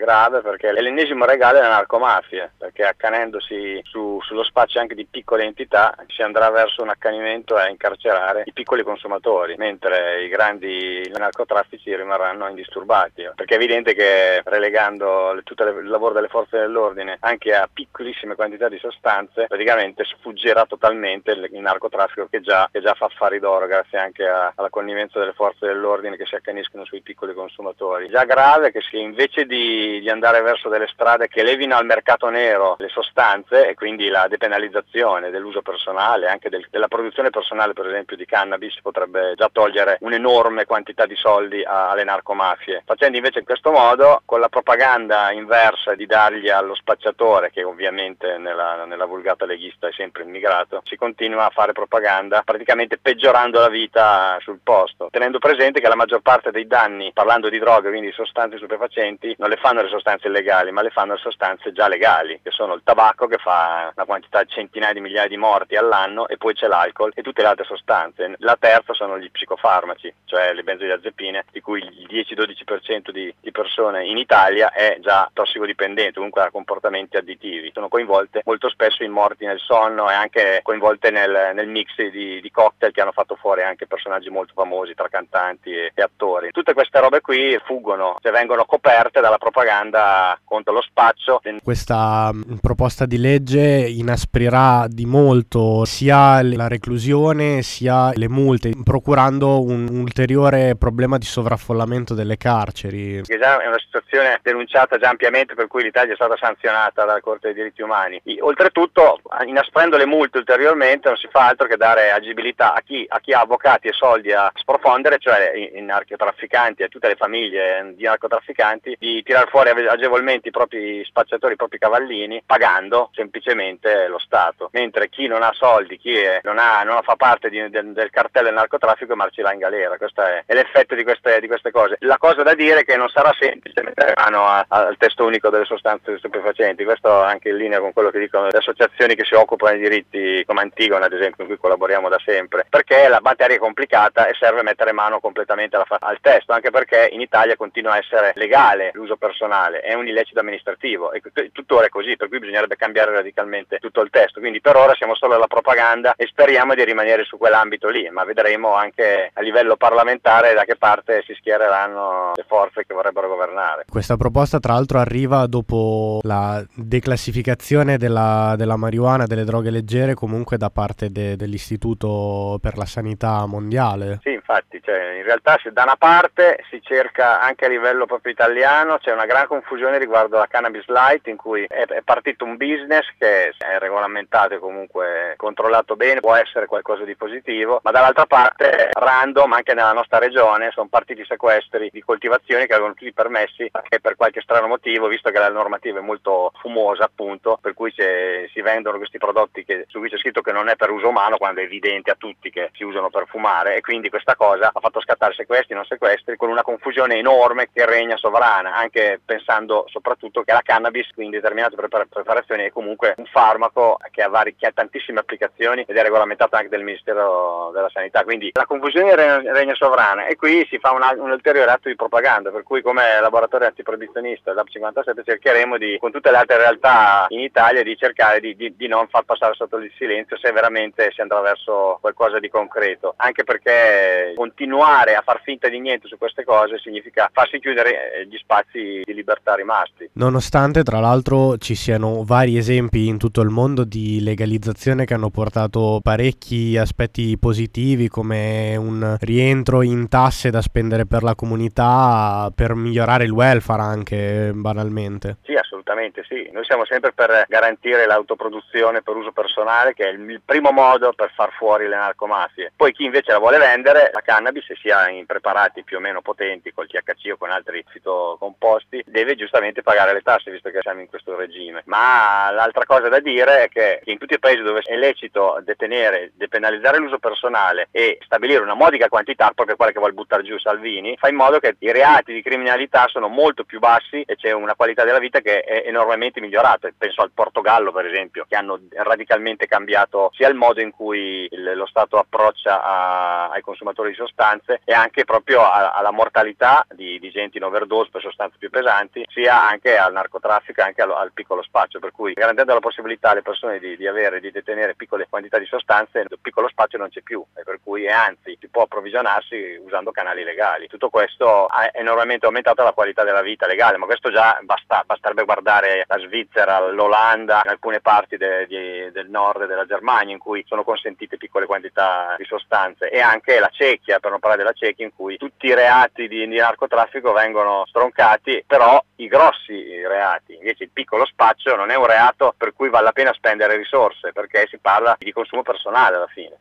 grave perché è l'ennesimo regalo delle narcomafie, perché accanendosi su, sullo spazio anche di piccole entità si andrà verso un accanimento a incarcerare i piccoli consumatori, mentre i grandi narcotraffici rimarranno indisturbati, perché è evidente che relegando tutto il lavoro delle forze dell'ordine anche a piccolissime quantità di sostanze, praticamente sfuggirà totalmente il, il narcotraffico che già, che già, fa affari d'oro grazie anche a, alla connivenza delle forze dell'ordine che si accaniscono sui piccoli consumatori. Già grave che si, invece di, di andare verso delle strade che levino al mercato nero le sostanze e quindi la depenalizzazione dell'uso personale, anche del, della produzione personale per esempio di cannabis potrebbe già togliere un'enorme quantità di soldi a, alle narcomafie. Facendo invece in questo modo, con la propaganda inversa di dargli allo spacciatore, che ovviamente nella, nella vulgata leghista è sempre immigrato, si continua a fare propaganda praticamente peggiorando la vita sul posto, tenendo presente che la maggior parte dei danni, parlando di droghe, quindi sostanze stupefacenti, non le fanno le sostanze illegali, ma le fanno le sostanze già legali, che sono il tabacco che fa una quantità di centinaia di migliaia di morti all'anno e poi c'è l'alcol e tutte le altre sostanze. La terza sono gli psicofarmaci, cioè le benzodiazepine, di cui il 10-12% di, di persone in Italia è già tossicodipendente, comunque ha comportamenti additivi. Sono coinvolte molto spesso in morti nel sonno e anche coinvolte nel, nel mix di, di, cocktail che hanno fatto fuori anche personaggi molto famosi tra cantanti e, e attori. Tutte queste robe qui fuggono, cioè vengono coperte dalla propaganda contro lo spaccio. Questa mm, proposta di legge inasprirà di molto sia la reclusione sia le multe, procurando un ulteriore problema di sovraffollamento delle carceri. Che già è una situazione denunciata già ampiamente per cui l'Italia è stata sanzionata dalla Corte dei diritti umani. Oltretutto, inasprendo le multe ulteriormente, non si fa altro che dare agibilità a chi, a chi ha avvocati e soldi a sprofondere, cioè i narcotrafficanti e tutte le famiglie di narcotrafficanti, di tirar fuori agevolmente i propri spacciatori, i propri cavallini, pagando semplicemente lo Stato. Mentre chi non ha soldi, chi è, non, ha, non, fa parte di, del, del, cartello del narcotraffico marcirà in galera. Questo è, è l'effetto di queste, di queste, cose. La cosa da dire è che non sarà semplice mettere mano a, al testo unico delle sostanze stupefacenti. Questo anche in linea con quello che dicono le associazioni che si occupano dei diritti come Antigone, ad esempio, con cui collaboriamo da sempre. Perché la materia è complicata e serve mettere mano completamente alla, al testo, anche perché in Italia continua a essere legale l'uso personale, è un illecito amministrativo e tuttora è così, per cui bisognerebbe cambiare radicalmente tutto il testo. Quindi per ora siamo solo alla propaganda e speriamo di rimanere su quell'ambito lì, ma vedremo anche a livello parlamentare da che parte si schiereranno le forze che vorrebbero governare. Questa proposta tra l'altro arriva dopo la declassificazione della, della marijuana, delle droghe leggere comunque da parte de, dell'Istituto per la Sanità Mondiale. Sì, infatti, cioè, in realtà se da una parte si cerca anche a livello proprio italiano, c'è una gran confusione riguardo la cannabis light in cui è, partito un business che è regolamentato e comunque controllato bene, può essere qualcosa di positivo, ma dall'altra parte random anche nella nostra regione sono partiti sequestri di coltivazioni che avevano tutti permessi perché per qualche strano motivo, visto che la normativa è molto fumosa appunto, per cui si vendono questi prodotti che, su cui c'è scritto che non è per uso umano quando è evidente a tutti che si usano per fumare e quindi questa cosa ha fatto scattare sequestri, non sequestri, con una confusione enorme che regna sovrana, anche pensando soprattutto che la cannabis in determinate preparazioni è comunque un farmaco che ha, vari, che ha tantissime applicazioni ed è regolamentato anche dal Ministero della Sanità, quindi la confusione regna sovrana e qui si fa un, un ulteriore atto di propaganda, per cui come laboratorio antiproibizionista dell'AP 57 cercheremo di, con tutte le altre realtà in Italia di cercare di, di, di non far passare sotto il silenzio se veramente si andrà verso qualcosa di concreto, anche perché continuare a far finta di niente su queste cose significa farsi chiudere eh, gli spazi di libertà rimasti. Nonostante tra l'altro ci siano vari esempi in tutto il mondo di legalizzazione che hanno portato parecchi aspetti positivi come un rientro in tasse da spendere per la comunità per migliorare il welfare anche banalmente. Sì, assolutamente sì. Noi siamo sempre per garantire l'autoproduzione per uso personale che è il primo modo per far fuori le narcomafie. Poi chi invece la vuole vendere, la cannabis, sia in preparati più o meno potenti col THC o con altri fitocomposti, deve giustamente pagare le tasse visto che siamo in questo regime. Ma l'altra cosa da dire è che in tutti i paesi dove è lecito detenere, depenalizzare l'uso personale e stabilire una modica quantità, proprio quella che vuole buttare giù Salvini, fa in modo che i reati di criminalità sono molto più bassi e c'è una qualità della vita che è è enormemente migliorato. Penso al Portogallo, per esempio, che hanno radicalmente cambiato sia il modo in cui il, lo Stato approccia a, ai consumatori di sostanze e anche proprio a, alla mortalità di, di, gente in overdose per sostanze più pesanti, sia anche al narcotraffico e anche al, al, piccolo spaccio. Per cui garantendo la possibilità alle persone di, di avere, di detenere piccole quantità di sostanze, il piccolo spazio non c'è più e per cui anzi si può approvvigionarsi usando canali legali. Tutto questo ha enormemente aumentato la qualità della vita legale, ma questo già basta, basterebbe guardare la Svizzera, l'Olanda, alcune parti de, di, del nord della Germania in cui sono consentite piccole quantità di sostanze e anche la Cecchia, per non parlare della Cecchia, in cui tutti i reati di, di narcotraffico vengono stroncati, però i grossi reati, invece il piccolo spaccio non è un reato per cui vale la pena spendere risorse perché si parla di consumo personale alla fine.